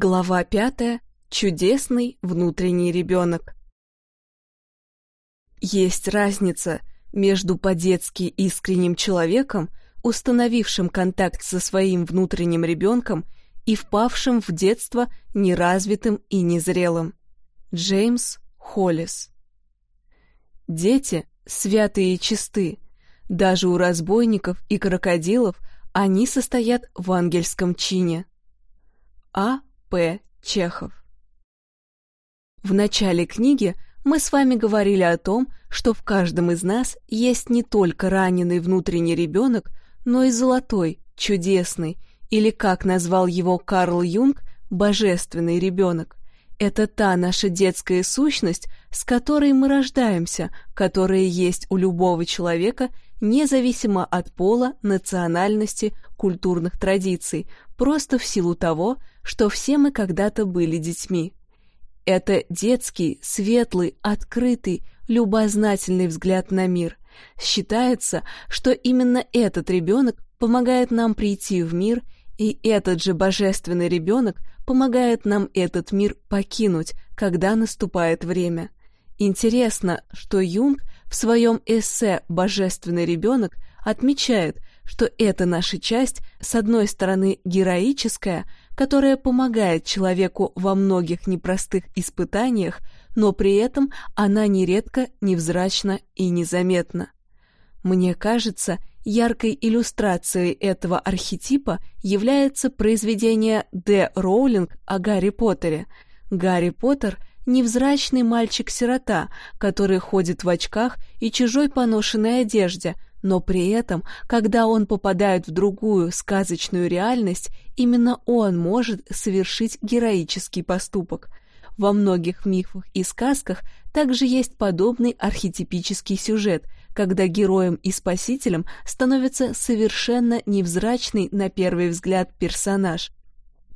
Глава пятая. Чудесный внутренний ребенок. Есть разница между по-детски искренним человеком, установившим контакт со своим внутренним ребенком, и впавшим в детство неразвитым и незрелым. Джеймс Холлис. Дети святые и чисты. Даже у разбойников и крокодилов они состоят в ангельском чине. А. П. Чехов В начале книги мы с вами говорили о том, что в каждом из нас есть не только раненый внутренний ребенок, но и золотой, чудесный, или, как назвал его Карл Юнг, божественный ребенок. Это та наша детская сущность, с которой мы рождаемся, которая есть у любого человека, независимо от пола, национальности, культурных традиций, просто в силу того, что все мы когда-то были детьми. Это детский, светлый, открытый, любознательный взгляд на мир. Считается, что именно этот ребенок помогает нам прийти в мир, и этот же божественный ребенок помогает нам этот мир покинуть, когда наступает время. Интересно, что Юнг в своем эссе «Божественный ребенок» отмечает, что эта наша часть, с одной стороны, героическая, которая помогает человеку во многих непростых испытаниях, но при этом она нередко невзрачна и незаметна. Мне кажется, яркой иллюстрацией этого архетипа является произведение Д. Роулинг о Гарри Поттере. Гарри Поттер – невзрачный мальчик-сирота, который ходит в очках и чужой поношенной одежде – но при этом, когда он попадает в другую сказочную реальность, именно он может совершить героический поступок. Во многих мифах и сказках также есть подобный архетипический сюжет, когда героем и спасителем становится совершенно невзрачный на первый взгляд персонаж.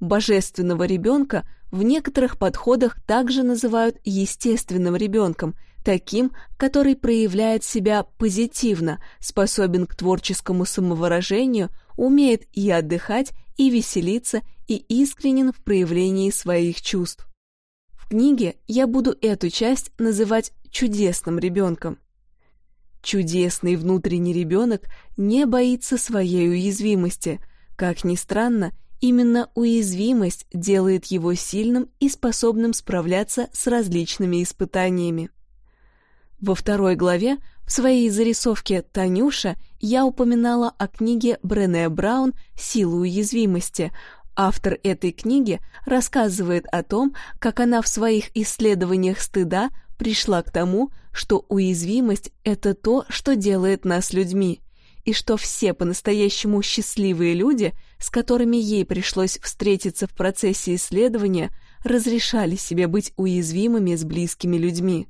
Божественного ребенка в некоторых подходах также называют естественным ребенком – таким, который проявляет себя позитивно, способен к творческому самовыражению, умеет и отдыхать, и веселиться, и искренен в проявлении своих чувств. В книге я буду эту часть называть чудесным ребенком. Чудесный внутренний ребенок не боится своей уязвимости. Как ни странно, именно уязвимость делает его сильным и способным справляться с различными испытаниями. Во второй главе в своей зарисовке «Танюша» я упоминала о книге Брене Браун «Сила уязвимости». Автор этой книги рассказывает о том, как она в своих исследованиях стыда пришла к тому, что уязвимость – это то, что делает нас людьми, и что все по-настоящему счастливые люди, с которыми ей пришлось встретиться в процессе исследования, разрешали себе быть уязвимыми с близкими людьми.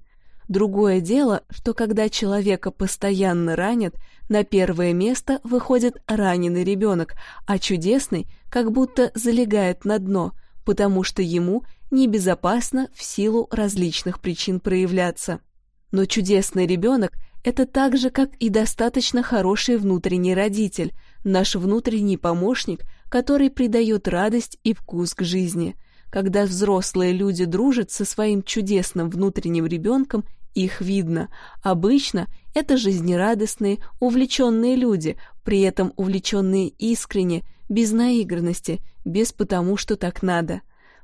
Другое дело, что когда человека постоянно ранят, на первое место выходит раненый ребенок, а чудесный как будто залегает на дно, потому что ему небезопасно в силу различных причин проявляться. Но чудесный ребенок – это так же, как и достаточно хороший внутренний родитель, наш внутренний помощник, который придает радость и вкус к жизни – когда взрослые люди дружат со своим чудесным внутренним ребенком, их видно. Обычно это жизнерадостные, увлеченные люди, при этом увлеченные искренне, без наигранности, без потому, что так надо.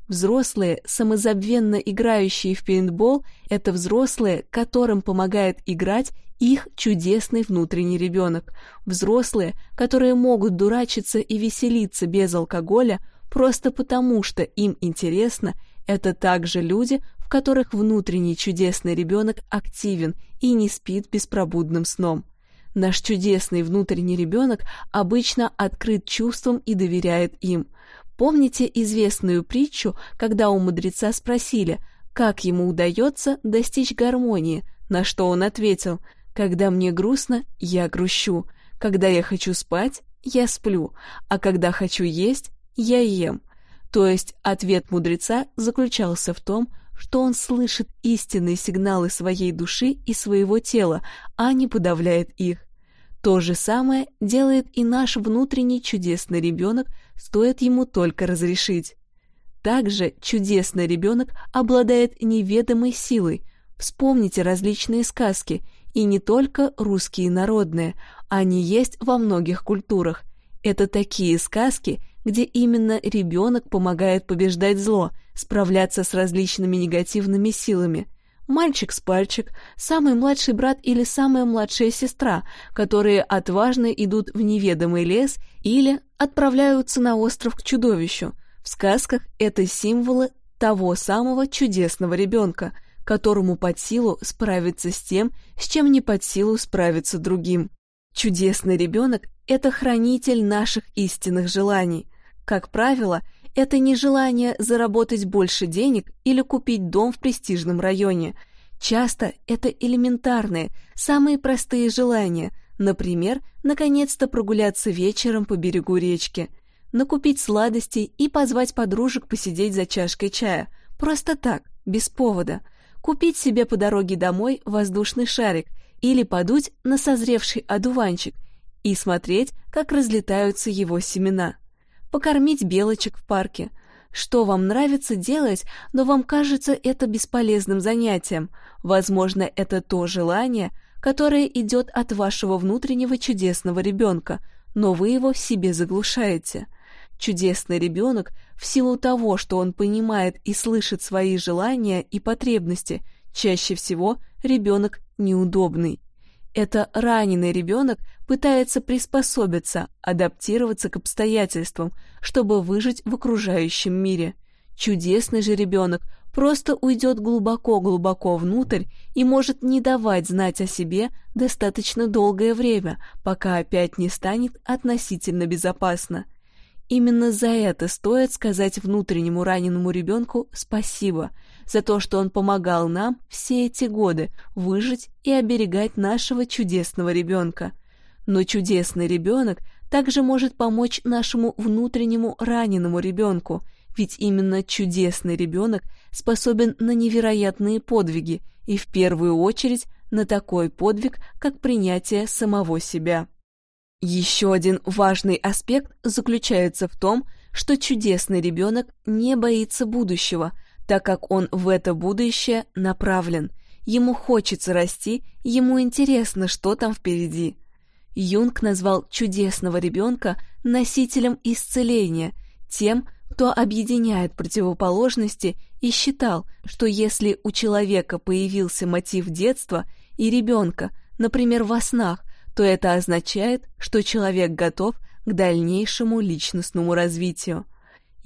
Взрослые, самозабвенно играющие в пейнтбол, это взрослые, которым помогает играть их чудесный внутренний ребенок. Взрослые, которые могут дурачиться и веселиться без алкоголя, просто потому, что им интересно, это также люди, в которых внутренний чудесный ребенок активен и не спит беспробудным сном. Наш чудесный внутренний ребенок обычно открыт чувствам и доверяет им. Помните известную притчу, когда у мудреца спросили, как ему удается достичь гармонии, на что он ответил «Когда мне грустно, я грущу, когда я хочу спать, я сплю, а когда хочу есть, я ем. То есть ответ мудреца заключался в том, что он слышит истинные сигналы своей души и своего тела, а не подавляет их. То же самое делает и наш внутренний чудесный ребенок, стоит ему только разрешить. Также чудесный ребенок обладает неведомой силой. Вспомните различные сказки, и не только русские народные, они есть во многих культурах. Это такие сказки, где именно ребенок помогает побеждать зло, справляться с различными негативными силами. Мальчик с пальчик, самый младший брат или самая младшая сестра, которые отважно идут в неведомый лес или отправляются на остров к чудовищу. В сказках это символы того самого чудесного ребенка, которому под силу справиться с тем, с чем не под силу справиться другим. Чудесный ребенок – это хранитель наших истинных желаний. Как правило, это не желание заработать больше денег или купить дом в престижном районе. Часто это элементарные, самые простые желания, например, наконец-то прогуляться вечером по берегу речки, накупить сладостей и позвать подружек посидеть за чашкой чая, просто так, без повода, купить себе по дороге домой воздушный шарик или подуть на созревший одуванчик и смотреть, как разлетаются его семена покормить белочек в парке. Что вам нравится делать, но вам кажется это бесполезным занятием? Возможно, это то желание, которое идет от вашего внутреннего чудесного ребенка, но вы его в себе заглушаете. Чудесный ребенок, в силу того, что он понимает и слышит свои желания и потребности, чаще всего ребенок неудобный. Это раненый ребенок пытается приспособиться, адаптироваться к обстоятельствам, чтобы выжить в окружающем мире. Чудесный же ребенок просто уйдет глубоко-глубоко внутрь и может не давать знать о себе достаточно долгое время, пока опять не станет относительно безопасно. Именно за это стоит сказать внутреннему раненому ребенку спасибо, за то, что он помогал нам все эти годы выжить и оберегать нашего чудесного ребенка. Но чудесный ребенок также может помочь нашему внутреннему раненому ребенку, ведь именно чудесный ребенок способен на невероятные подвиги и в первую очередь на такой подвиг, как принятие самого себя. Еще один важный аспект заключается в том, что чудесный ребенок не боится будущего, так как он в это будущее направлен. Ему хочется расти, ему интересно, что там впереди. Юнг назвал чудесного ребенка носителем исцеления, тем, кто объединяет противоположности и считал, что если у человека появился мотив детства и ребенка, например, во снах, то это означает, что человек готов к дальнейшему личностному развитию.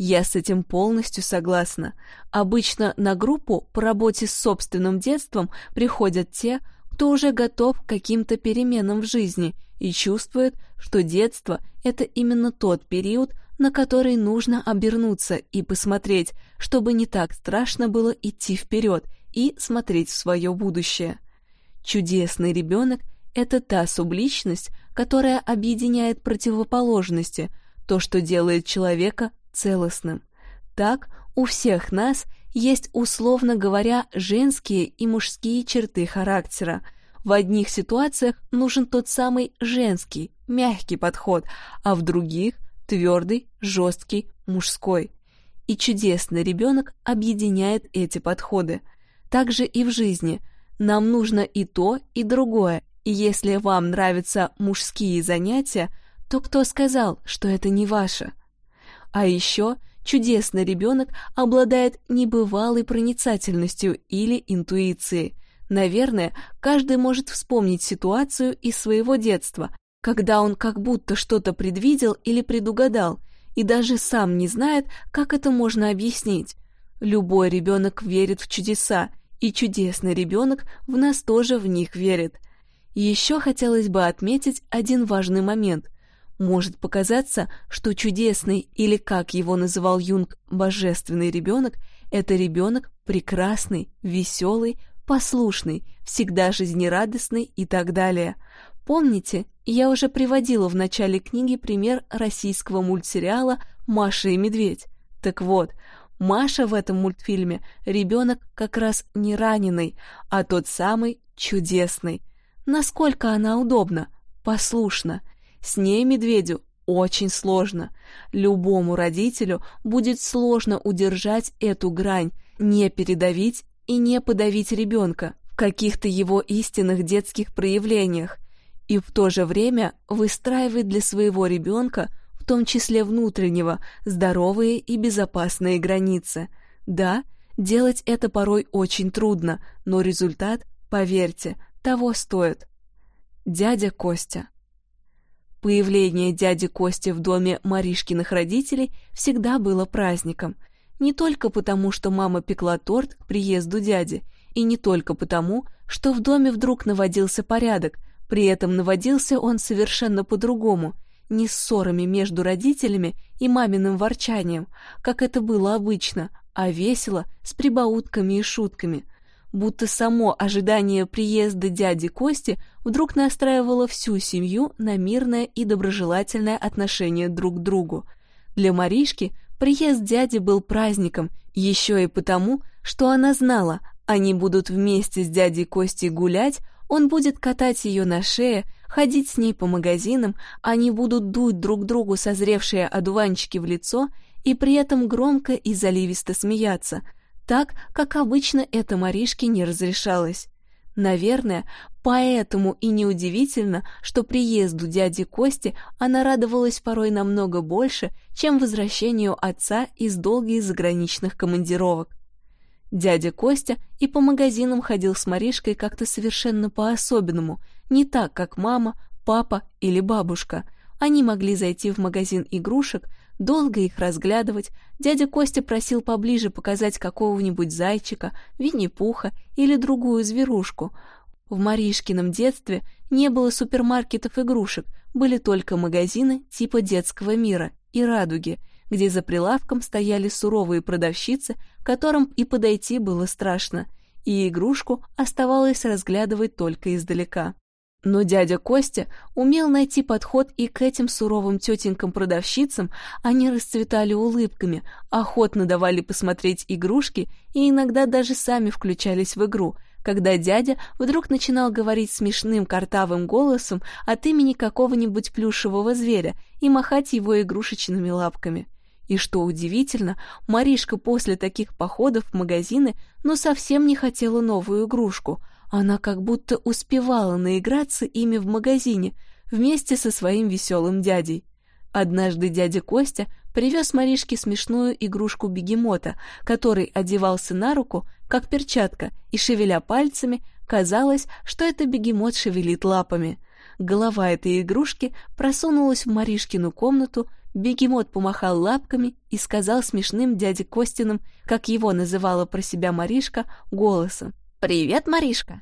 Я с этим полностью согласна. Обычно на группу по работе с собственным детством приходят те, кто уже готов к каким-то переменам в жизни и чувствует, что детство – это именно тот период, на который нужно обернуться и посмотреть, чтобы не так страшно было идти вперед и смотреть в свое будущее. Чудесный ребенок это та субличность, которая объединяет противоположности, то, что делает человека целостным. Так, у всех нас есть, условно говоря, женские и мужские черты характера. В одних ситуациях нужен тот самый женский, мягкий подход, а в других – твердый, жесткий, мужской. И чудесный ребенок объединяет эти подходы. Также и в жизни. Нам нужно и то, и другое, и если вам нравятся мужские занятия, то кто сказал, что это не ваше? А еще чудесный ребенок обладает небывалой проницательностью или интуицией. Наверное, каждый может вспомнить ситуацию из своего детства, когда он как будто что-то предвидел или предугадал, и даже сам не знает, как это можно объяснить. Любой ребенок верит в чудеса, и чудесный ребенок в нас тоже в них верит – еще хотелось бы отметить один важный момент. Может показаться, что чудесный, или как его называл Юнг, божественный ребенок, это ребенок прекрасный, веселый, послушный, всегда жизнерадостный и так далее. Помните, я уже приводила в начале книги пример российского мультсериала «Маша и медведь». Так вот, Маша в этом мультфильме ребенок как раз не раненый, а тот самый чудесный – Насколько она удобна, послушна. С ней медведю очень сложно. Любому родителю будет сложно удержать эту грань, не передавить и не подавить ребенка в каких-то его истинных детских проявлениях, и в то же время выстраивать для своего ребенка, в том числе внутреннего, здоровые и безопасные границы. Да, делать это порой очень трудно, но результат, поверьте, того стоит. Дядя Костя Появление дяди Кости в доме Маришкиных родителей всегда было праздником. Не только потому, что мама пекла торт к приезду дяди, и не только потому, что в доме вдруг наводился порядок, при этом наводился он совершенно по-другому, не ссорами между родителями и маминым ворчанием, как это было обычно, а весело, с прибаутками и шутками, будто само ожидание приезда дяди Кости вдруг настраивало всю семью на мирное и доброжелательное отношение друг к другу. Для Маришки приезд дяди был праздником, еще и потому, что она знала, они будут вместе с дядей Костей гулять, он будет катать ее на шее, ходить с ней по магазинам, они будут дуть друг другу созревшие одуванчики в лицо и при этом громко и заливисто смеяться – так, как обычно это Маришке не разрешалось. Наверное, поэтому и неудивительно, что приезду дяди Кости она радовалась порой намного больше, чем возвращению отца из долгих заграничных командировок. Дядя Костя и по магазинам ходил с Маришкой как-то совершенно по-особенному, не так, как мама, папа или бабушка. Они могли зайти в магазин игрушек, долго их разглядывать, дядя Костя просил поближе показать какого-нибудь зайчика, Винни-Пуха или другую зверушку. В Маришкином детстве не было супермаркетов игрушек, были только магазины типа детского мира и радуги, где за прилавком стояли суровые продавщицы, которым и подойти было страшно, и игрушку оставалось разглядывать только издалека. Но дядя Костя умел найти подход и к этим суровым тетенькам-продавщицам, они расцветали улыбками, охотно давали посмотреть игрушки и иногда даже сами включались в игру, когда дядя вдруг начинал говорить смешным картавым голосом от имени какого-нибудь плюшевого зверя и махать его игрушечными лапками. И что удивительно, Маришка после таких походов в магазины ну совсем не хотела новую игрушку — она как будто успевала наиграться ими в магазине вместе со своим веселым дядей. Однажды дядя Костя привез Маришке смешную игрушку бегемота, который одевался на руку, как перчатка, и, шевеля пальцами, казалось, что это бегемот шевелит лапами. Голова этой игрушки просунулась в Маришкину комнату, бегемот помахал лапками и сказал смешным дяде Костиным, как его называла про себя Маришка, голосом. «Привет, Маришка!»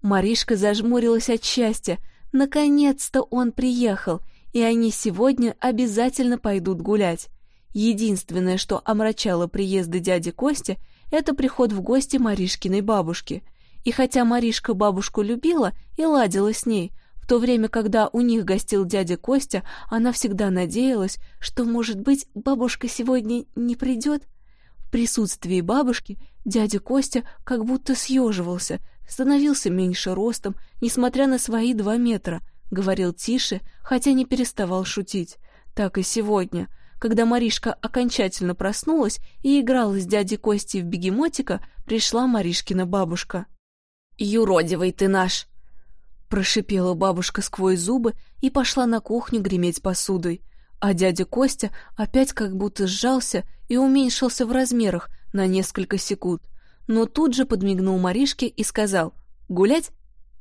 Маришка зажмурилась от счастья. Наконец-то он приехал, и они сегодня обязательно пойдут гулять. Единственное, что омрачало приезды дяди Кости, это приход в гости Маришкиной бабушки. И хотя Маришка бабушку любила и ладила с ней, в то время, когда у них гостил дядя Костя, она всегда надеялась, что, может быть, бабушка сегодня не придет. В присутствии бабушки дядя Костя как будто съеживался, становился меньше ростом, несмотря на свои два метра, говорил тише, хотя не переставал шутить. Так и сегодня, когда Маришка окончательно проснулась и играла с дядей Костей в бегемотика, пришла Маришкина бабушка. «Юродивый ты наш!» Прошипела бабушка сквозь зубы и пошла на кухню греметь посудой а дядя Костя опять как будто сжался и уменьшился в размерах на несколько секунд, но тут же подмигнул Маришке и сказал «Гулять?»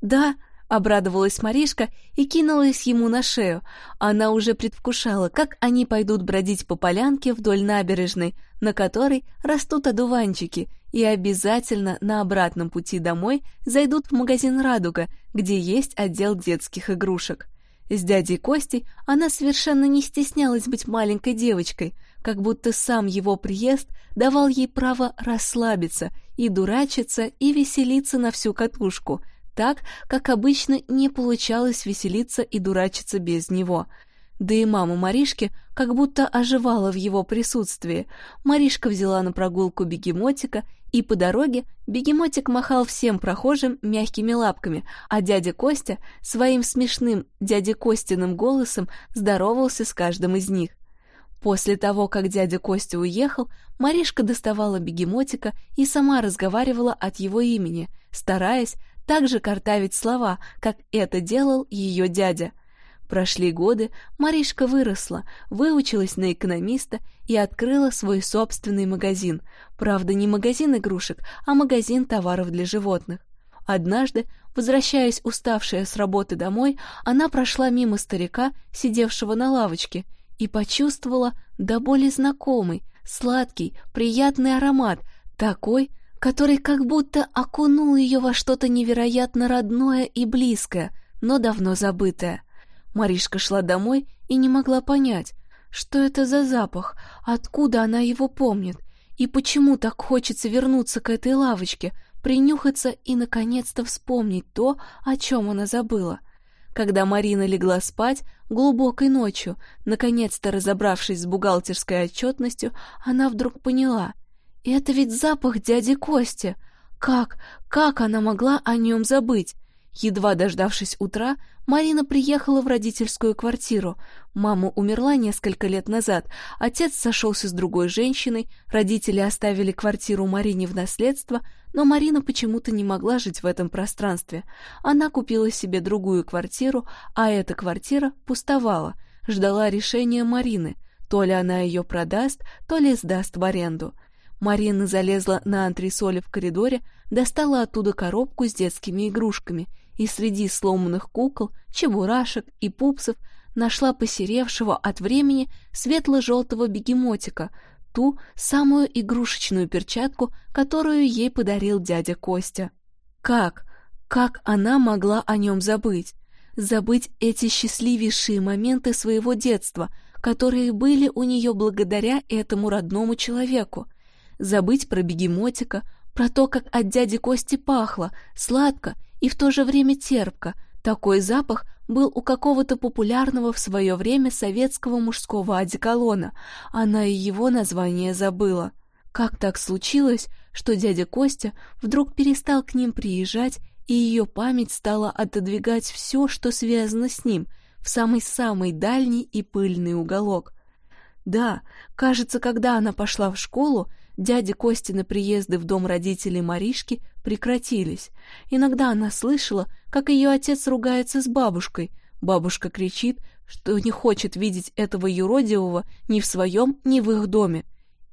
«Да», — обрадовалась Маришка и кинулась ему на шею. Она уже предвкушала, как они пойдут бродить по полянке вдоль набережной, на которой растут одуванчики, и обязательно на обратном пути домой зайдут в магазин «Радуга», где есть отдел детских игрушек. С дядей Костей она совершенно не стеснялась быть маленькой девочкой, как будто сам его приезд давал ей право расслабиться и дурачиться и веселиться на всю катушку, так, как обычно не получалось веселиться и дурачиться без него. Да и мама Маришки как будто оживала в его присутствии. Маришка взяла на прогулку бегемотика, и по дороге бегемотик махал всем прохожим мягкими лапками, а дядя Костя своим смешным дядя Костиным голосом здоровался с каждым из них. После того, как дядя Костя уехал, Маришка доставала бегемотика и сама разговаривала от его имени, стараясь так же картавить слова, как это делал ее дядя. Прошли годы, Маришка выросла, выучилась на экономиста и открыла свой собственный магазин. Правда, не магазин игрушек, а магазин товаров для животных. Однажды, возвращаясь уставшая с работы домой, она прошла мимо старика, сидевшего на лавочке, и почувствовала до боли знакомый, сладкий, приятный аромат, такой, который как будто окунул ее во что-то невероятно родное и близкое, но давно забытое. Маришка шла домой и не могла понять, что это за запах, откуда она его помнит, и почему так хочется вернуться к этой лавочке, принюхаться и, наконец-то, вспомнить то, о чем она забыла. Когда Марина легла спать глубокой ночью, наконец-то разобравшись с бухгалтерской отчетностью, она вдруг поняла — это ведь запах дяди Кости! Как, как она могла о нем забыть? Едва дождавшись утра, Марина приехала в родительскую квартиру. Мама умерла несколько лет назад, отец сошелся с другой женщиной, родители оставили квартиру Марине в наследство, но Марина почему-то не могла жить в этом пространстве. Она купила себе другую квартиру, а эта квартира пустовала, ждала решения Марины. То ли она ее продаст, то ли сдаст в аренду. Марина залезла на антресоли в коридоре, достала оттуда коробку с детскими игрушками и среди сломанных кукол, чебурашек и пупсов нашла посеревшего от времени светло-желтого бегемотика, ту самую игрушечную перчатку, которую ей подарил дядя Костя. Как? Как она могла о нем забыть? Забыть эти счастливейшие моменты своего детства, которые были у нее благодаря этому родному человеку? забыть про бегемотика, про то, как от дяди Кости пахло, сладко и в то же время терпко. Такой запах был у какого-то популярного в свое время советского мужского одеколона. Она и его название забыла. Как так случилось, что дядя Костя вдруг перестал к ним приезжать, и ее память стала отодвигать все, что связано с ним, в самый-самый дальний и пыльный уголок? Да, кажется, когда она пошла в школу, дяди Костины приезды в дом родителей Маришки прекратились. Иногда она слышала, как ее отец ругается с бабушкой. Бабушка кричит, что не хочет видеть этого юродивого ни в своем, ни в их доме.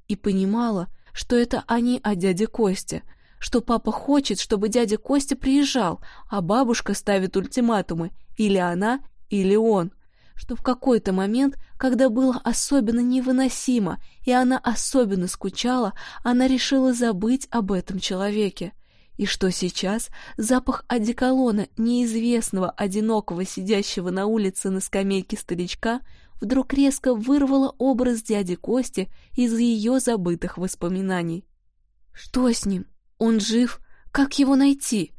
И понимала, что это они о дяде Косте, что папа хочет, чтобы дядя Костя приезжал, а бабушка ставит ультиматумы или она, или он — что в какой-то момент, когда было особенно невыносимо, и она особенно скучала, она решила забыть об этом человеке. И что сейчас запах одеколона неизвестного, одинокого, сидящего на улице на скамейке старичка вдруг резко вырвало образ дяди Кости из ее забытых воспоминаний. Что с ним? Он жив? Как его найти?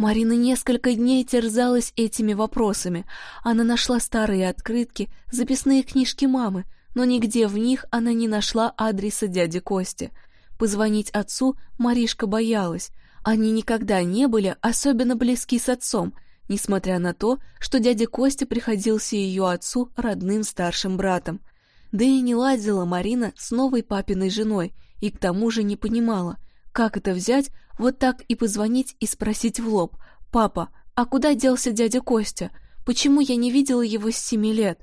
Марина несколько дней терзалась этими вопросами. Она нашла старые открытки, записные книжки мамы, но нигде в них она не нашла адреса дяди Кости. Позвонить отцу Маришка боялась. Они никогда не были особенно близки с отцом, несмотря на то, что дядя Костя приходился ее отцу родным старшим братом. Да и не ладила Марина с новой папиной женой, и к тому же не понимала — как это взять, вот так и позвонить и спросить в лоб, «Папа, а куда делся дядя Костя? Почему я не видела его с семи лет?»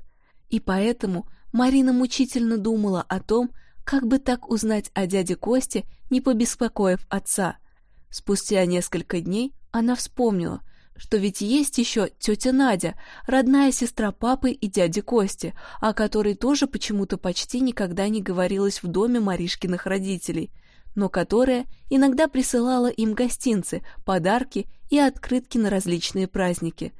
И поэтому Марина мучительно думала о том, как бы так узнать о дяде Косте, не побеспокоив отца. Спустя несколько дней она вспомнила, что ведь есть еще тетя Надя, родная сестра папы и дяди Кости, о которой тоже почему-то почти никогда не говорилось в доме Маришкиных родителей — но которая иногда присылала им гостинцы, подарки и открытки на различные праздники.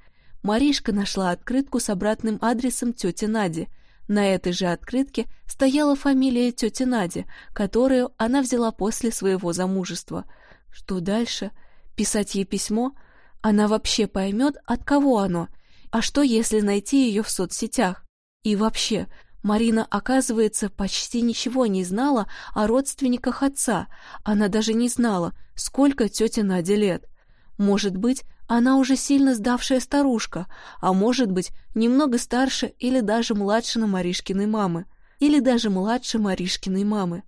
Маришка нашла открытку с обратным адресом тети Нади. На этой же открытке стояла фамилия тети Нади, которую она взяла после своего замужества. Что дальше? Писать ей письмо? Она вообще поймет, от кого оно? А что, если найти ее в соцсетях? И вообще, Марина, оказывается, почти ничего не знала о родственниках отца. Она даже не знала, сколько тете Наде лет. Может быть, она уже сильно сдавшая старушка, а может быть, немного старше или даже младше на Маришкиной мамы. Или даже младше Маришкиной мамы.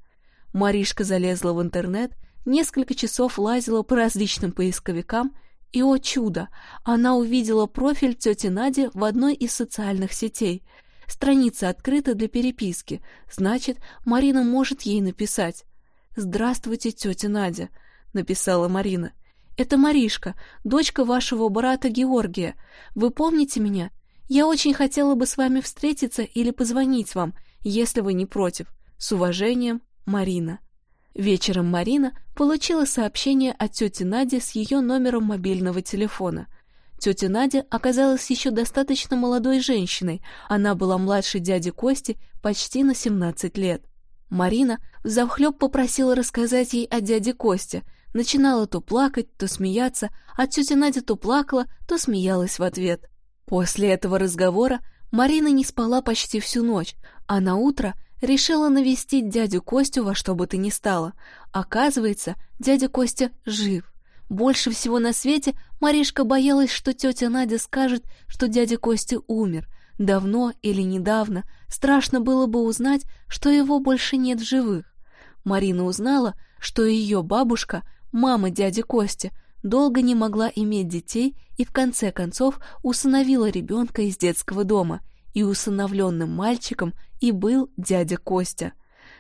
Маришка залезла в интернет, несколько часов лазила по различным поисковикам, и, о чудо, она увидела профиль тети Нади в одной из социальных сетей — Страница открыта для переписки, значит, Марина может ей написать. «Здравствуйте, тетя Надя», — написала Марина. «Это Маришка, дочка вашего брата Георгия. Вы помните меня? Я очень хотела бы с вами встретиться или позвонить вам, если вы не против. С уважением, Марина». Вечером Марина получила сообщение от тети Нади с ее номером мобильного телефона — Тетя Надя оказалась еще достаточно молодой женщиной, она была младше дяди Кости почти на 17 лет. Марина взахлеб попросила рассказать ей о дяде Косте, начинала то плакать, то смеяться, а тетя Надя то плакала, то смеялась в ответ. После этого разговора Марина не спала почти всю ночь, а на утро решила навестить дядю Костю во что бы то ни стало. Оказывается, дядя Костя жив. Больше всего на свете Маришка боялась, что тетя Надя скажет, что дядя Костя умер. Давно или недавно страшно было бы узнать, что его больше нет в живых. Марина узнала, что ее бабушка, мама дяди Кости, долго не могла иметь детей и в конце концов усыновила ребенка из детского дома, и усыновленным мальчиком и был дядя Костя.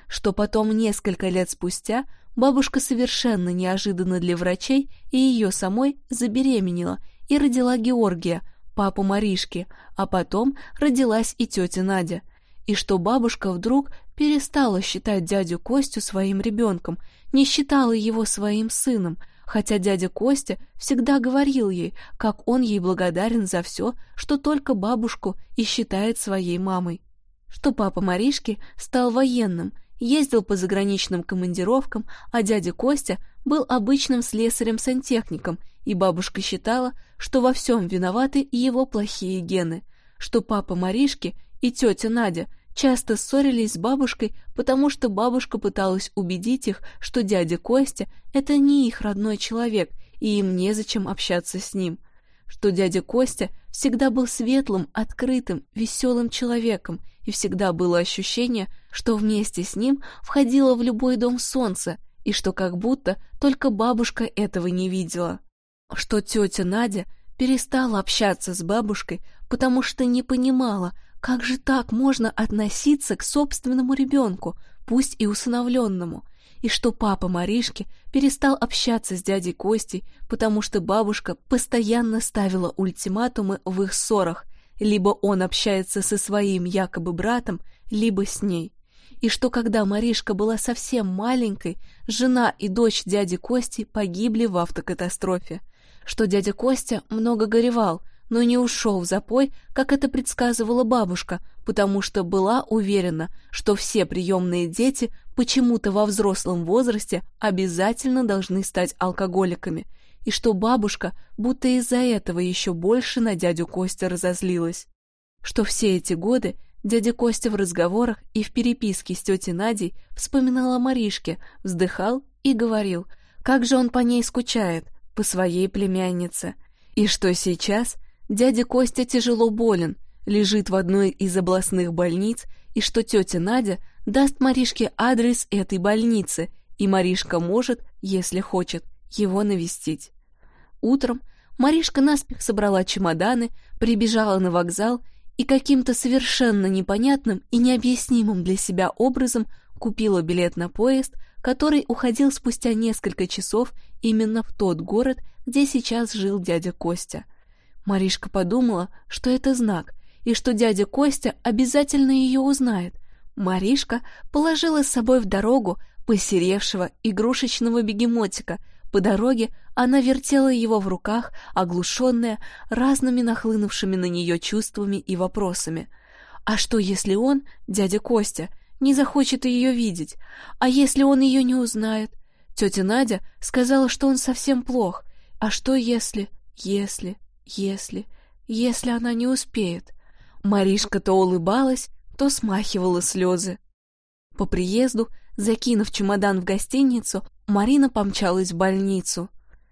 Что потом, несколько лет спустя, бабушка совершенно неожиданно для врачей и ее самой забеременела и родила Георгия, папу Маришки, а потом родилась и тетя Надя. И что бабушка вдруг перестала считать дядю Костю своим ребенком, не считала его своим сыном, хотя дядя Костя всегда говорил ей, как он ей благодарен за все, что только бабушку и считает своей мамой. Что папа Маришки стал военным ездил по заграничным командировкам, а дядя Костя был обычным слесарем-сантехником, и бабушка считала, что во всем виноваты его плохие гены, что папа Маришки и тетя Надя часто ссорились с бабушкой, потому что бабушка пыталась убедить их, что дядя Костя — это не их родной человек, и им незачем общаться с ним — что дядя Костя всегда был светлым, открытым, веселым человеком, и всегда было ощущение, что вместе с ним входило в любой дом солнце, и что как будто только бабушка этого не видела. Что тетя Надя перестала общаться с бабушкой, потому что не понимала, как же так можно относиться к собственному ребенку, пусть и усыновленному, и что папа Маришки перестал общаться с дядей Костей, потому что бабушка постоянно ставила ультиматумы в их ссорах, либо он общается со своим якобы братом, либо с ней. И что когда Маришка была совсем маленькой, жена и дочь дяди Кости погибли в автокатастрофе. Что дядя Костя много горевал, но не ушел в запой, как это предсказывала бабушка, потому что была уверена, что все приемные дети почему-то во взрослом возрасте обязательно должны стать алкоголиками, и что бабушка будто из-за этого еще больше на дядю Костя разозлилась. Что все эти годы дядя Костя в разговорах и в переписке с тетей Надей вспоминал о Маришке, вздыхал и говорил, как же он по ней скучает, по своей племяннице, и что сейчас – Дядя Костя тяжело болен, лежит в одной из областных больниц, и что тетя Надя даст Маришке адрес этой больницы, и Маришка может, если хочет, его навестить. Утром Маришка наспех собрала чемоданы, прибежала на вокзал и каким-то совершенно непонятным и необъяснимым для себя образом купила билет на поезд, который уходил спустя несколько часов именно в тот город, где сейчас жил дядя Костя. Маришка подумала, что это знак, и что дядя Костя обязательно ее узнает. Маришка положила с собой в дорогу посеревшего игрушечного бегемотика. По дороге она вертела его в руках, оглушенная разными нахлынувшими на нее чувствами и вопросами. А что, если он, дядя Костя, не захочет ее видеть? А если он ее не узнает? Тетя Надя сказала, что он совсем плох. А что если, если... Если... если она не успеет? Маришка то улыбалась, то смахивала слезы. По приезду, закинув чемодан в гостиницу, Марина помчалась в больницу.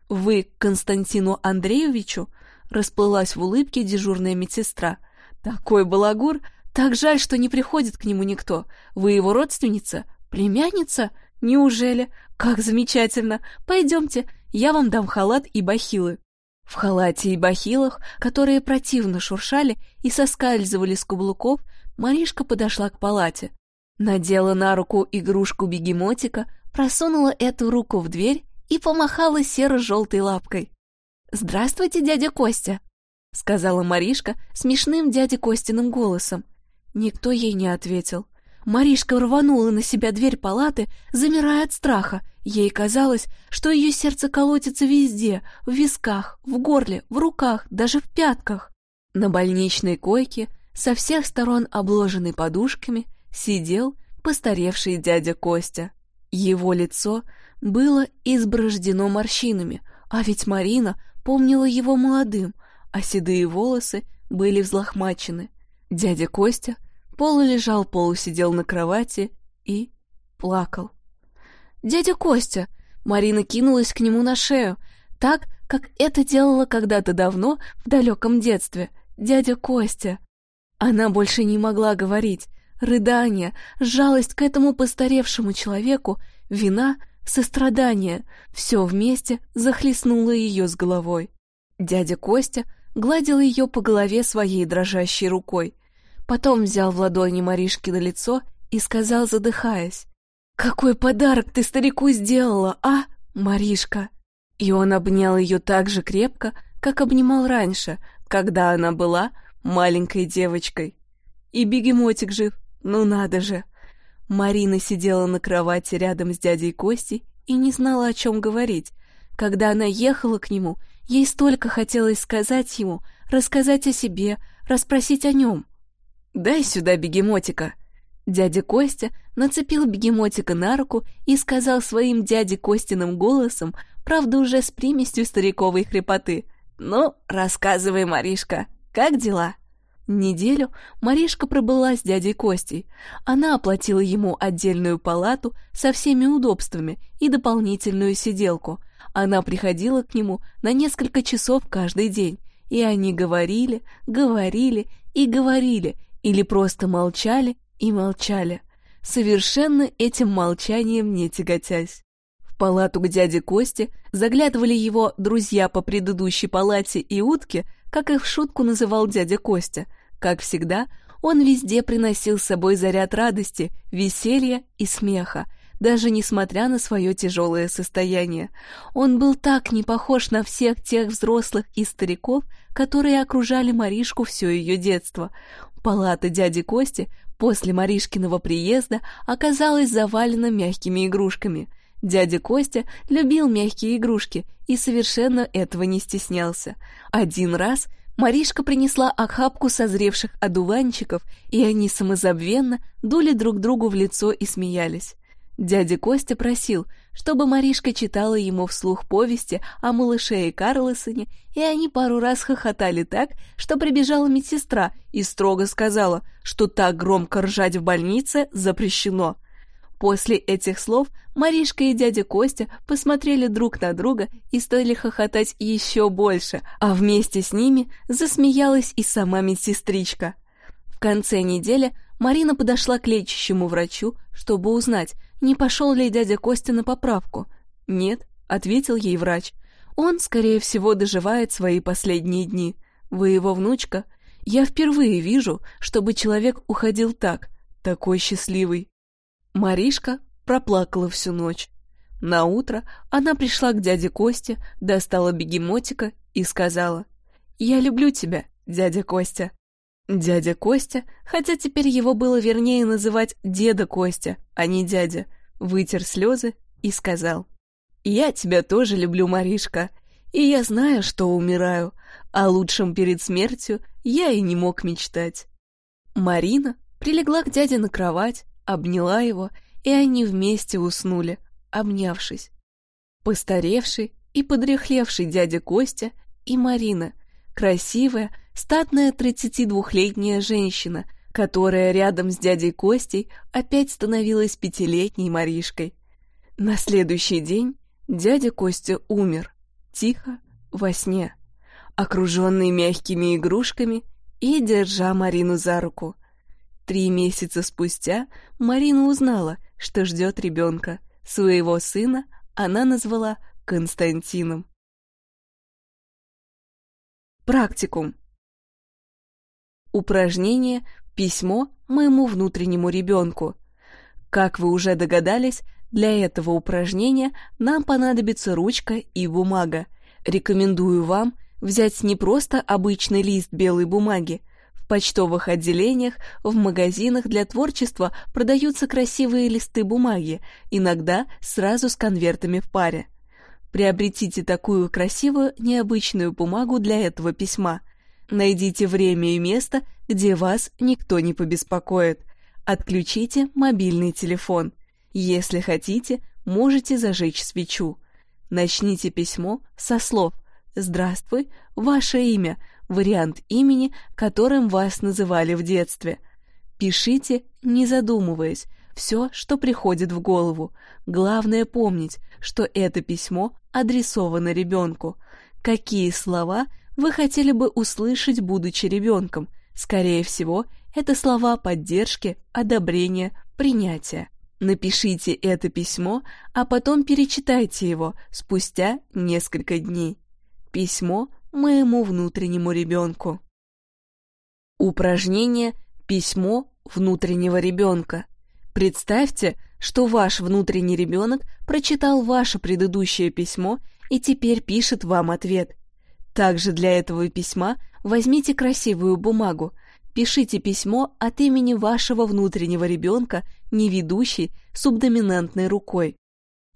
«Вы к Константину Андреевичу?» расплылась в улыбке дежурная медсестра. «Такой балагур! Так жаль, что не приходит к нему никто. Вы его родственница? Племянница? Неужели? Как замечательно! Пойдемте, я вам дам халат и бахилы». В халате и бахилах, которые противно шуршали и соскальзывали с каблуков, Маришка подошла к палате. Надела на руку игрушку бегемотика, просунула эту руку в дверь и помахала серо-желтой лапкой. «Здравствуйте, дядя Костя!» — сказала Маришка смешным дядя Костиным голосом. Никто ей не ответил. Маришка рванула на себя дверь палаты, замирая от страха. Ей казалось, что ее сердце колотится везде, в висках, в горле, в руках, даже в пятках. На больничной койке, со всех сторон обложенный подушками, сидел постаревший дядя Костя. Его лицо было изброждено морщинами, а ведь Марина помнила его молодым, а седые волосы были взлохмачены. Дядя Костя полулежал, полусидел на кровати и плакал. «Дядя Костя!» Марина кинулась к нему на шею, так, как это делала когда-то давно, в далеком детстве. «Дядя Костя!» Она больше не могла говорить. Рыдание, жалость к этому постаревшему человеку, вина, сострадание — все вместе захлестнуло ее с головой. Дядя Костя гладил ее по голове своей дрожащей рукой. Потом взял в ладони Маришки на лицо и сказал, задыхаясь, «Какой подарок ты старику сделала, а, Маришка?» И он обнял ее так же крепко, как обнимал раньше, когда она была маленькой девочкой. И бегемотик жив, ну надо же. Марина сидела на кровати рядом с дядей Костей и не знала, о чем говорить. Когда она ехала к нему, ей столько хотелось сказать ему, рассказать о себе, расспросить о нем. «Дай сюда бегемотика!» Дядя Костя нацепил бегемотика на руку и сказал своим дяде Костиным голосом, правда уже с примесью стариковой хрипоты. «Ну, рассказывай, Маришка, как дела?» Неделю Маришка пробыла с дядей Костей. Она оплатила ему отдельную палату со всеми удобствами и дополнительную сиделку. Она приходила к нему на несколько часов каждый день, и они говорили, говорили и говорили, или просто молчали и молчали, совершенно этим молчанием не тяготясь. В палату к дяде Косте заглядывали его друзья по предыдущей палате и утки, как их в шутку называл дядя Костя. Как всегда, он везде приносил с собой заряд радости, веселья и смеха, даже несмотря на свое тяжелое состояние. Он был так не похож на всех тех взрослых и стариков, которые окружали Маришку все ее детство. Палата дяди Кости после Маришкиного приезда оказалась завалена мягкими игрушками. Дядя Костя любил мягкие игрушки и совершенно этого не стеснялся. Один раз Маришка принесла охапку созревших одуванчиков, и они самозабвенно дули друг другу в лицо и смеялись. Дядя Костя просил, чтобы Маришка читала ему вслух повести о малыше и Карлосоне, и они пару раз хохотали так, что прибежала медсестра и строго сказала, что так громко ржать в больнице запрещено. После этих слов Маришка и дядя Костя посмотрели друг на друга и стали хохотать еще больше, а вместе с ними засмеялась и сама медсестричка. В конце недели Марина подошла к лечащему врачу, чтобы узнать, не пошел ли дядя Костя на поправку. «Нет», — ответил ей врач. «Он, скорее всего, доживает свои последние дни. Вы его внучка? Я впервые вижу, чтобы человек уходил так, такой счастливый». Маришка проплакала всю ночь. На утро она пришла к дяде Косте, достала бегемотика и сказала, «Я люблю тебя, дядя Костя». Дядя Костя, хотя теперь его было вернее называть деда Костя, а не дядя, вытер слезы и сказал, «Я тебя тоже люблю, Маришка, и я знаю, что умираю, а лучшем перед смертью я и не мог мечтать». Марина прилегла к дяде на кровать, обняла его, и они вместе уснули, обнявшись. Постаревший и подряхлевший дядя Костя и Марина Красивая, статная 32-летняя женщина, которая рядом с дядей Костей опять становилась пятилетней Маришкой. На следующий день дядя Костя умер, тихо, во сне, окруженный мягкими игрушками и держа Марину за руку. Три месяца спустя Марина узнала, что ждет ребенка. Своего сына она назвала Константином. Практикум. Упражнение «Письмо моему внутреннему ребенку». Как вы уже догадались, для этого упражнения нам понадобится ручка и бумага. Рекомендую вам взять не просто обычный лист белой бумаги. Почтовых отделениях, в магазинах для творчества продаются красивые листы бумаги, иногда сразу с конвертами в паре. Приобретите такую красивую, необычную бумагу для этого письма. Найдите время и место, где вас никто не побеспокоит. Отключите мобильный телефон. Если хотите, можете зажечь свечу. Начните письмо со слов «Здравствуй, ваше имя», вариант имени, которым вас называли в детстве. Пишите, не задумываясь, все, что приходит в голову. Главное помнить, что это письмо адресовано ребенку. Какие слова вы хотели бы услышать, будучи ребенком? Скорее всего, это слова поддержки, одобрения, принятия. Напишите это письмо, а потом перечитайте его спустя несколько дней. Письмо моему внутреннему ребенку. Упражнение «Письмо внутреннего ребенка». Представьте, что ваш внутренний ребенок прочитал ваше предыдущее письмо и теперь пишет вам ответ. Также для этого письма возьмите красивую бумагу, пишите письмо от имени вашего внутреннего ребенка, не ведущей, субдоминантной рукой.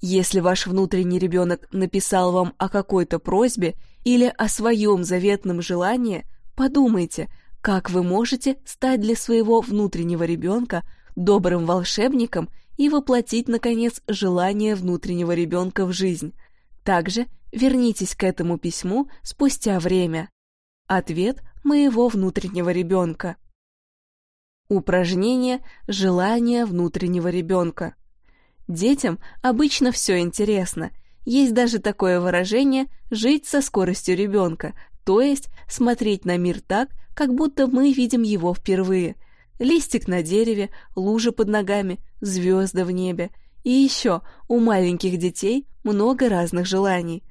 Если ваш внутренний ребенок написал вам о какой-то просьбе или о своем заветном желании, подумайте, как вы можете стать для своего внутреннего ребенка добрым волшебником и воплотить, наконец, желание внутреннего ребенка в жизнь. Также вернитесь к этому письму спустя время. Ответ моего внутреннего ребенка. Упражнение «Желание внутреннего ребенка». Детям обычно все интересно. Есть даже такое выражение «жить со скоростью ребенка», то есть смотреть на мир так, как будто мы видим его впервые – листик на дереве, лужи под ногами, звезды в небе. И еще у маленьких детей много разных желаний.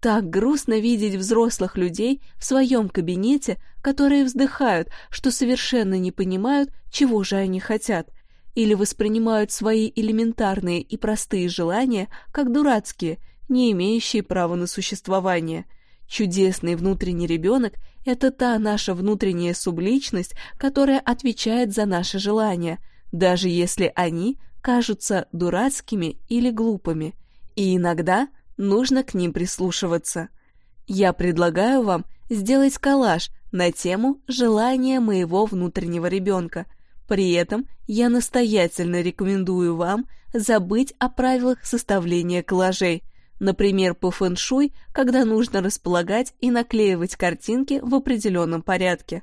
Так грустно видеть взрослых людей в своем кабинете, которые вздыхают, что совершенно не понимают, чего же они хотят, или воспринимают свои элементарные и простые желания как дурацкие, не имеющие права на существование – Чудесный внутренний ребенок — это та наша внутренняя субличность, которая отвечает за наши желания, даже если они кажутся дурацкими или глупыми, и иногда нужно к ним прислушиваться. Я предлагаю вам сделать коллаж на тему желания моего внутреннего ребенка. При этом я настоятельно рекомендую вам забыть о правилах составления коллажей – Например, по фэншуй, когда нужно располагать и наклеивать картинки в определенном порядке.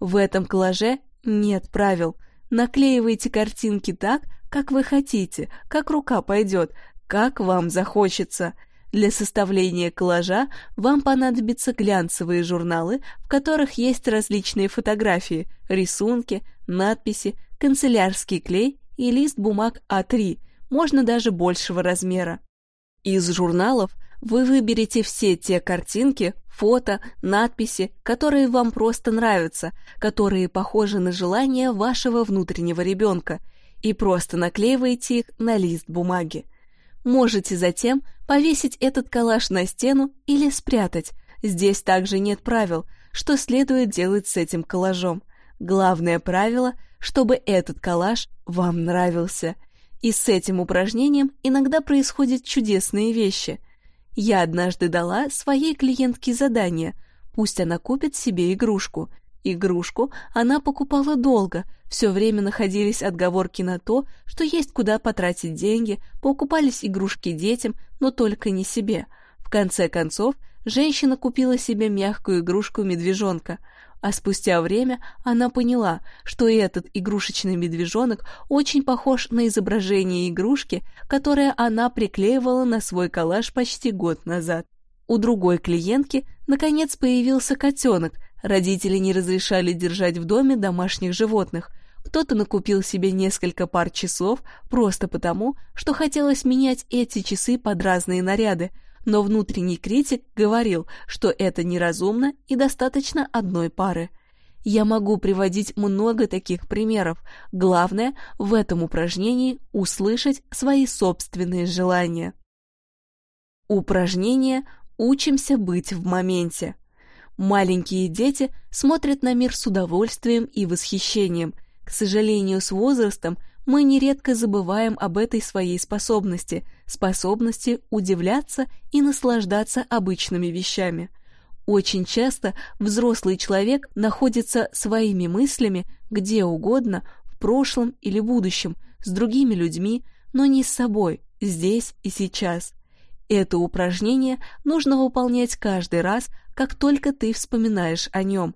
В этом коллаже нет правил. Наклеивайте картинки так, как вы хотите, как рука пойдет, как вам захочется. Для составления коллажа вам понадобятся глянцевые журналы, в которых есть различные фотографии, рисунки, надписи, канцелярский клей и лист бумаг А3, можно даже большего размера. Из журналов вы выберете все те картинки, фото, надписи, которые вам просто нравятся, которые похожи на желания вашего внутреннего ребенка, и просто наклеиваете их на лист бумаги. Можете затем повесить этот коллаж на стену или спрятать. Здесь также нет правил, что следует делать с этим коллажом. Главное правило, чтобы этот коллаж вам нравился – и с этим упражнением иногда происходят чудесные вещи. Я однажды дала своей клиентке задание, пусть она купит себе игрушку. Игрушку она покупала долго, все время находились отговорки на то, что есть куда потратить деньги, покупались игрушки детям, но только не себе. В конце концов, женщина купила себе мягкую игрушку-медвежонка, а спустя время она поняла, что и этот игрушечный медвежонок очень похож на изображение игрушки, которое она приклеивала на свой коллаж почти год назад. У другой клиентки, наконец, появился котенок, родители не разрешали держать в доме домашних животных – кто-то накупил себе несколько пар часов просто потому, что хотелось менять эти часы под разные наряды, но внутренний критик говорил, что это неразумно и достаточно одной пары. Я могу приводить много таких примеров. Главное в этом упражнении услышать свои собственные желания. Упражнение «Учимся быть в моменте». Маленькие дети смотрят на мир с удовольствием и восхищением. К сожалению, с возрастом мы нередко забываем об этой своей способности, способности удивляться и наслаждаться обычными вещами. Очень часто взрослый человек находится своими мыслями где угодно, в прошлом или будущем, с другими людьми, но не с собой, здесь и сейчас. Это упражнение нужно выполнять каждый раз, как только ты вспоминаешь о нем.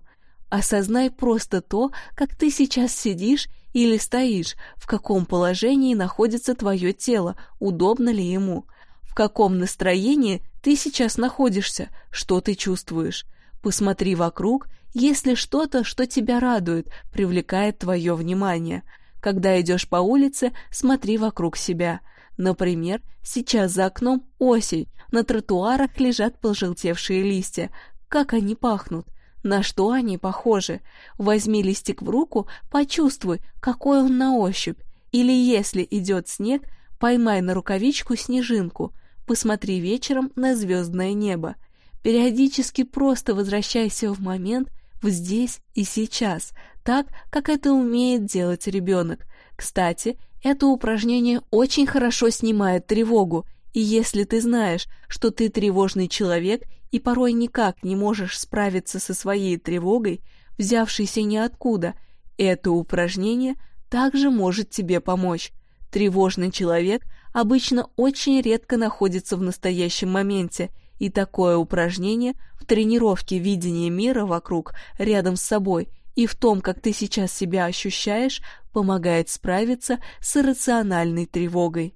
Осознай просто то, как ты сейчас сидишь или стоишь, в каком положении находится твое тело, удобно ли ему, в каком настроении ты сейчас находишься, что ты чувствуешь. Посмотри вокруг, есть ли что-то, что тебя радует, привлекает твое внимание. Когда идешь по улице, смотри вокруг себя. Например, сейчас за окном осень, на тротуарах лежат пожелтевшие листья. Как они пахнут? На что они похожи? Возьми листик в руку, почувствуй, какой он на ощупь. Или если идет снег, поймай на рукавичку снежинку, посмотри вечером на звездное небо. Периодически просто возвращайся в момент, в здесь и сейчас, так, как это умеет делать ребенок. Кстати, это упражнение очень хорошо снимает тревогу, и если ты знаешь, что ты тревожный человек и порой никак не можешь справиться со своей тревогой, взявшейся ниоткуда, это упражнение также может тебе помочь. Тревожный человек обычно очень редко находится в настоящем моменте, и такое упражнение в тренировке видения мира вокруг, рядом с собой и в том, как ты сейчас себя ощущаешь, помогает справиться с иррациональной тревогой.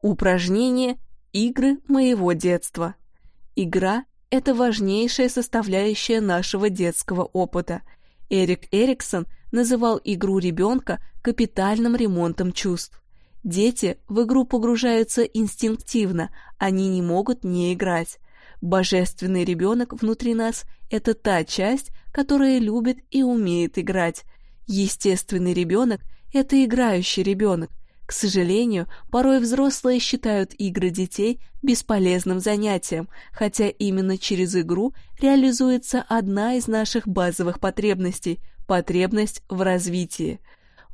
Упражнение «Игры моего детства». Игра – это важнейшая составляющая нашего детского опыта. Эрик Эриксон называл игру ребенка капитальным ремонтом чувств. Дети в игру погружаются инстинктивно, они не могут не играть. Божественный ребенок внутри нас – это та часть, которая любит и умеет играть. Естественный ребенок – это играющий ребенок, к сожалению, порой взрослые считают игры детей бесполезным занятием, хотя именно через игру реализуется одна из наших базовых потребностей – потребность в развитии.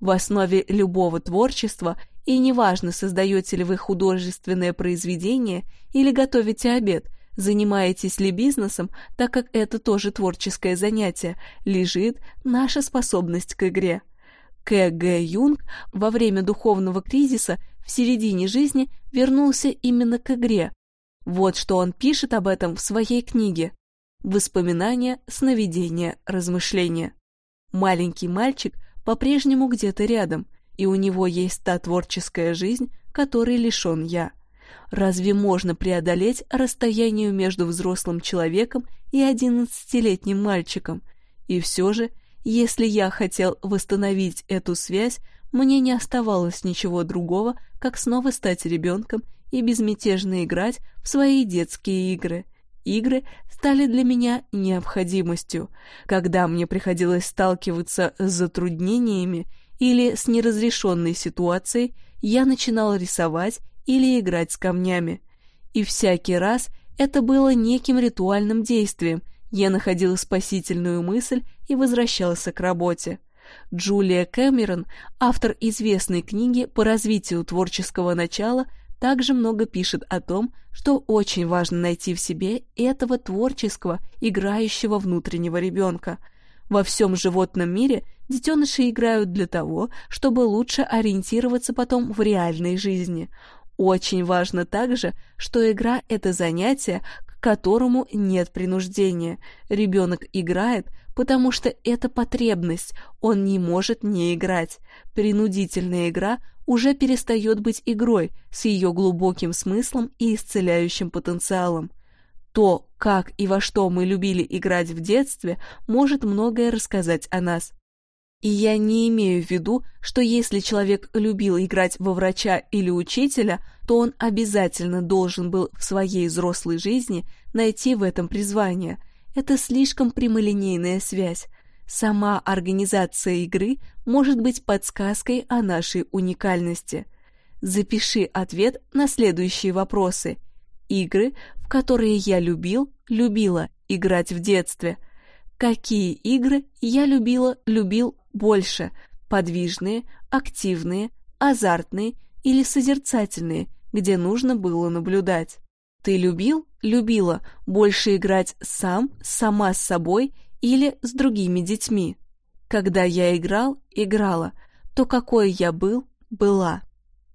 В основе любого творчества, и неважно, создаете ли вы художественное произведение или готовите обед, занимаетесь ли бизнесом, так как это тоже творческое занятие, лежит наша способность к игре. К. Г. Юнг во время духовного кризиса в середине жизни вернулся именно к игре. Вот что он пишет об этом в своей книге «Воспоминания, сновидения, размышления». Маленький мальчик по-прежнему где-то рядом, и у него есть та творческая жизнь, которой лишен я. Разве можно преодолеть расстояние между взрослым человеком и одиннадцатилетним мальчиком? И все же если я хотел восстановить эту связь, мне не оставалось ничего другого, как снова стать ребенком и безмятежно играть в свои детские игры. Игры стали для меня необходимостью. Когда мне приходилось сталкиваться с затруднениями или с неразрешенной ситуацией, я начинал рисовать или играть с камнями. И всякий раз это было неким ритуальным действием – я находила спасительную мысль и возвращался к работе. Джулия Кэмерон, автор известной книги по развитию творческого начала, также много пишет о том, что очень важно найти в себе этого творческого, играющего внутреннего ребенка. Во всем животном мире детеныши играют для того, чтобы лучше ориентироваться потом в реальной жизни. Очень важно также, что игра – это занятие, к которому нет принуждения. Ребенок играет, потому что это потребность, он не может не играть. Принудительная игра уже перестает быть игрой с ее глубоким смыслом и исцеляющим потенциалом. То, как и во что мы любили играть в детстве, может многое рассказать о нас. И я не имею в виду, что если человек любил играть во врача или учителя, то он обязательно должен был в своей взрослой жизни найти в этом призвание. Это слишком прямолинейная связь. Сама организация игры может быть подсказкой о нашей уникальности. Запиши ответ на следующие вопросы. Игры, в которые я любил, любила играть в детстве. Какие игры я любила, любил больше подвижные, активные, азартные или созерцательные, где нужно было наблюдать. Ты любил, любила больше играть сам, сама с собой или с другими детьми. Когда я играл, играла, то какой я был, была.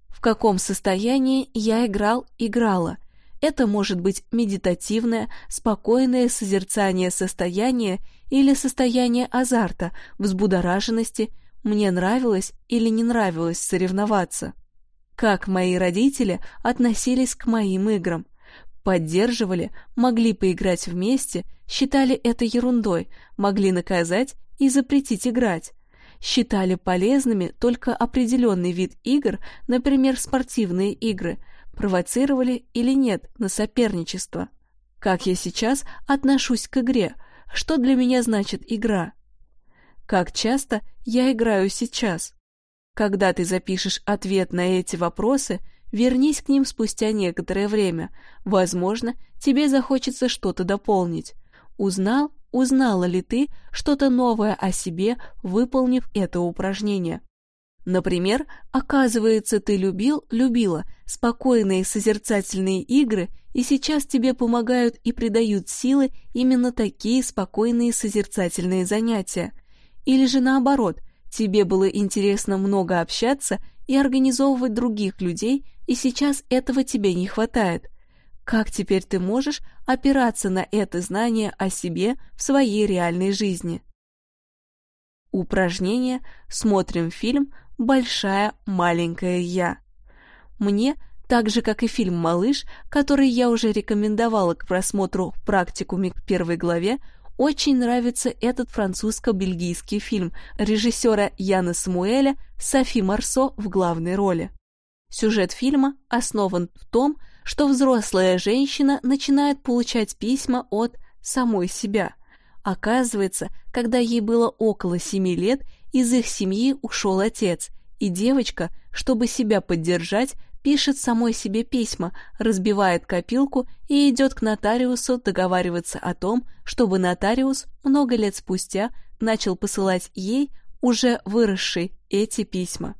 В каком состоянии я играл, играла. Это может быть медитативное, спокойное созерцание состояния или состояние азарта, взбудораженности, мне нравилось или не нравилось соревноваться. Как мои родители относились к моим играм? Поддерживали, могли поиграть вместе, считали это ерундой, могли наказать и запретить играть. Считали полезными только определенный вид игр, например, спортивные игры, провоцировали или нет на соперничество. Как я сейчас отношусь к игре, что для меня значит игра? Как часто я играю сейчас? Когда ты запишешь ответ на эти вопросы, вернись к ним спустя некоторое время. Возможно, тебе захочется что-то дополнить. Узнал, узнала ли ты что-то новое о себе, выполнив это упражнение? Например, оказывается, ты любил, любила спокойные созерцательные игры, и сейчас тебе помогают и придают силы именно такие спокойные созерцательные занятия. Или же наоборот, тебе было интересно много общаться и организовывать других людей, и сейчас этого тебе не хватает. Как теперь ты можешь опираться на это знание о себе в своей реальной жизни? Упражнение «Смотрим фильм большая маленькая я. Мне, так же как и фильм «Малыш», который я уже рекомендовала к просмотру в практикуме к первой главе, очень нравится этот французско-бельгийский фильм режиссера Яна Самуэля Софи Марсо в главной роли. Сюжет фильма основан в том, что взрослая женщина начинает получать письма от самой себя. Оказывается, когда ей было около семи лет, из их семьи ушел отец, и девочка, чтобы себя поддержать, пишет самой себе письма, разбивает копилку и идет к нотариусу договариваться о том, чтобы нотариус много лет спустя начал посылать ей, уже выросшей, эти письма.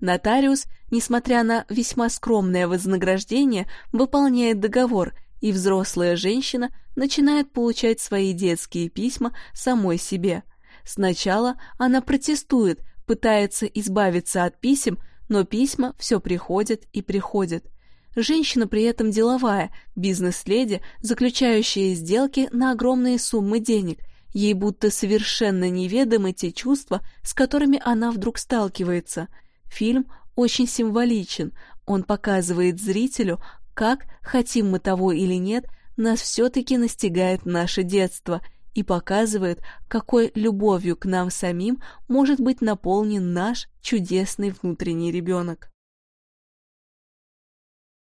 Нотариус, несмотря на весьма скромное вознаграждение, выполняет договор, и взрослая женщина начинает получать свои детские письма самой себе – Сначала она протестует, пытается избавиться от писем, но письма все приходят и приходят. Женщина при этом деловая, бизнес-леди, заключающая сделки на огромные суммы денег. Ей будто совершенно неведомы те чувства, с которыми она вдруг сталкивается. Фильм очень символичен. Он показывает зрителю, как, хотим мы того или нет, нас все-таки настигает наше детство – и показывает, какой любовью к нам самим может быть наполнен наш чудесный внутренний ребенок.